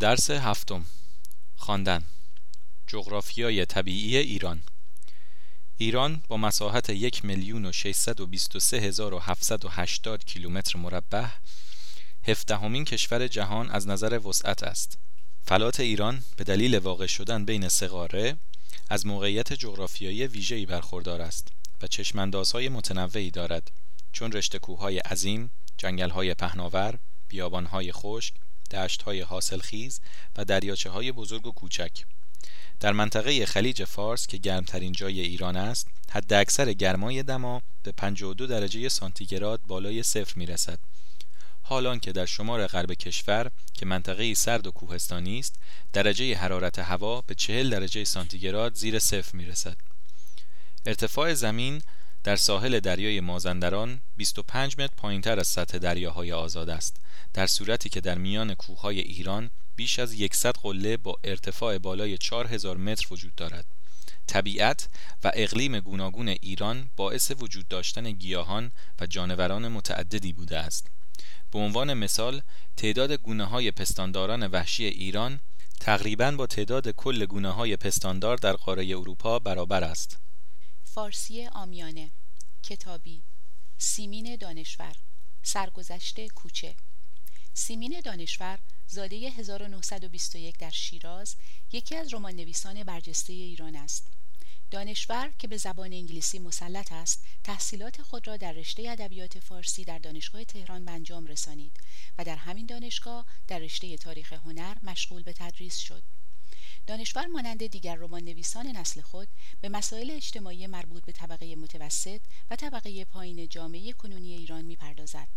درس هفتم. خواندن. جغرافیای طبیعی ایران. ایران با مساحت یک میلیون و هزار و کیلومتر مربع هفدهمین کشور جهان از نظر وسعت است. فلات ایران به دلیل واقع شدن بین سه از موقعیت جغرافیایی ویژه‌ای برخوردار است و چشماندازهای متنوعی دارد چون رشته کوههای عظیم، جنگل‌های پهناور، بیابانهای خشک، دشت های حاصلخیز و دریاچه های بزرگ و کوچک. در منطقه خلیج فارس که گرمترین جای ایران است حد اکثر گرمای دما به 52 درجه سانتیگراد بالای صفر می رسد حالان که در شمار غرب کشور که منطقه سرد و کوهستانی است درجه حرارت هوا به 40 درجه سانتیگراد زیر صفر می رسد ارتفاع زمین در ساحل دریای مازندران 25 متر پایینتر از سطح دریاهای آزاد است. در صورتی که در میان کوههای ایران بیش از 100 قله با ارتفاع بالای 4000 متر وجود دارد. طبیعت و اقلیم گوناگون ایران باعث وجود داشتن گیاهان و جانوران متعددی بوده است. به عنوان مثال تعداد گونه های پستانداران وحشی ایران تقریبا با تعداد کل گونه های پستاندار در قاره اروپا برابر است. فارسی آمیانه. کتابی. سیمین دانشور. سرگذشت کوچه. سیمین دانشور زاده 1921 در شیراز یکی از رمان نویسان برجسته ایران است. دانشور که به زبان انگلیسی مسلط است تحصیلات خود را در رشته ادبیات فارسی در دانشگاه تهران به انجام رسانید و در همین دانشگاه در رشته تاریخ هنر مشغول به تدریس شد. دانشور مانند دیگر رمان نویسان نسل خود به مسائل اجتماعی مربوط به طبقه متوسط و طبقه پایین جامعه کنونی ایران می‌پردازد.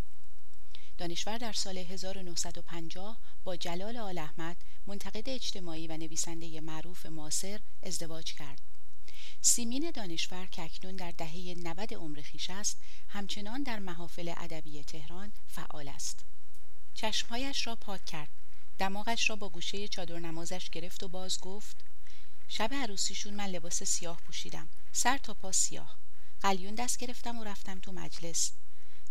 دانشور در سال 1950 با جلال آل احمد منتقد اجتماعی و نویسنده معروف معاصر ازدواج کرد. سیمین دانشور که اکنون در دهه 90 عمر خیش است همچنان در محافل ادبی تهران فعال است. چشمهایش را پاک کرد. دماغش را با گوشه چادر نمازش گرفت و باز گفت شب عروسیشون من لباس سیاه پوشیدم. سر تا پا سیاه. قلیون دست گرفتم و رفتم تو مجلس.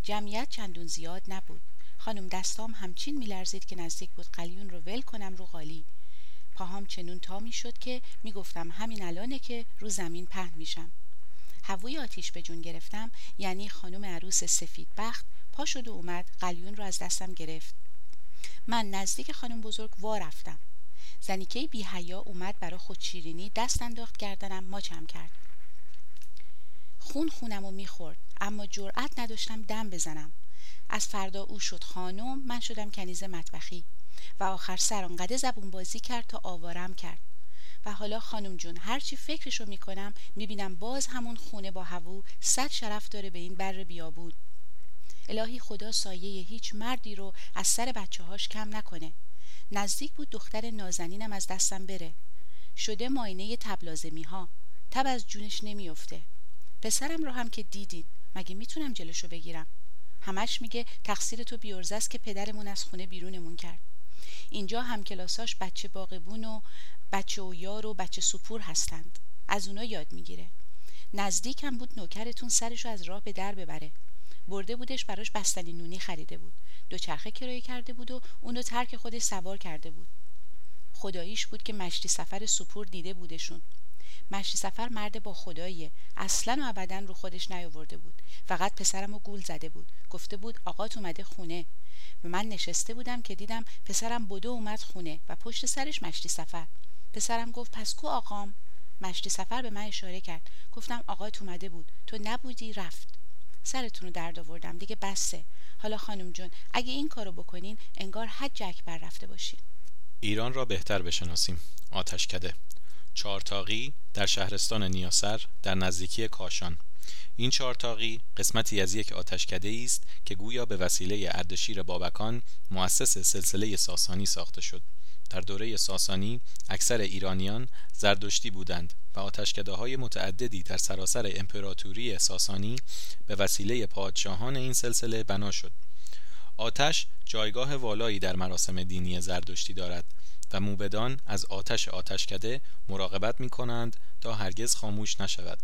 جمعیت چندون زیاد نبود. خانم دستام همچین میلرزید که نزدیک بود قلیون رو ول کنم رو قالی پاهام چنون تا می‌شد که می‌گفتم همین الانه که رو زمین پهن میشم. هووی آتیش به جون گرفتم یعنی خانم عروس سفید بخت پا شد و اومد قلیون رو از دستم گرفت. من نزدیک خانم بزرگ وا رفتم. زنیکه بی حیا اومد برا خود شیرینی دست انداخت گردنم ماچم کرد. خون خونم و می‌خورد اما جرأت نداشتم دم بزنم. از فردا او شد خانم من شدم کنیز مطبخی. و آخر سر آنقدر زبون بازی کرد تا آوارم کرد. و حالا خانم جون هرچی فکرشو می‌کنم می‌بینم باز همون خونه با هوو صد شرف داره به این بر بیابود. الهی خدا سایه هیچ مردی رو از سر بچه هاش کم نکنه. نزدیک بود دختر نازنینم از دستم بره. شده ماینه تبلازمی ها تب از جونش نمیافته. پسرم رو هم که دیدین. مگه می‌تونم جلوشو بگیرم؟ همش میگه تقصیر تو بیورزه است که پدرمون از خونه بیرونمون کرد. اینجا هم کلاساش بچه باقبون و بچه و یار و بچه سپور هستند. از اونا یاد می‌گیره. نزدیکم بود نوکرتون سرشو از راه به در ببره. برده بودش براش بستنی نونی خریده بود. دوچرخه کرایه کرده بود و اونو ترک خودش سوار کرده بود. خداییش بود که مشتی سفر سپور دیده بودشون. مشتی سفر مرد با خداییه. اصلا و ابدا رو خودش نیاورده بود. فقط پسرم گول زده بود. گفته بود آقات اومده خونه. و من نشسته بودم که دیدم پسرم بدو اومد خونه و پشت سرش مشتی سفر. پسرم گفت پس کو آقام؟ مشتی سفر به من اشاره کرد. گفتم آقات اومده بود. تو نبودی رفت. سرتون رو درد آوردم. دیگه بسه. حالا خانم جون اگه این کارو بکنین انگار حج اکبر رفته باشین. ایران را بهتر بشناسیم. آتشکده. چارتاقی در شهرستان نیاسر در نزدیکی کاشان. این چارتاقی قسمتی از یک آتشکده است که گویا به وسیله اردشیر بابکان مؤسس سلسله ساسانی ساخته شد. در دوره ساسانی اکثر ایرانیان زردشتی بودند و آتشکده های متعددی در سراسر امپراتوری ساسانی به وسیله پادشاهان این سلسله بنا شد. آتش جایگاه والایی در مراسم دینی زردشتی دارد و موبدان از آتش آتشکده مراقبت می کنند تا هرگز خاموش نشود.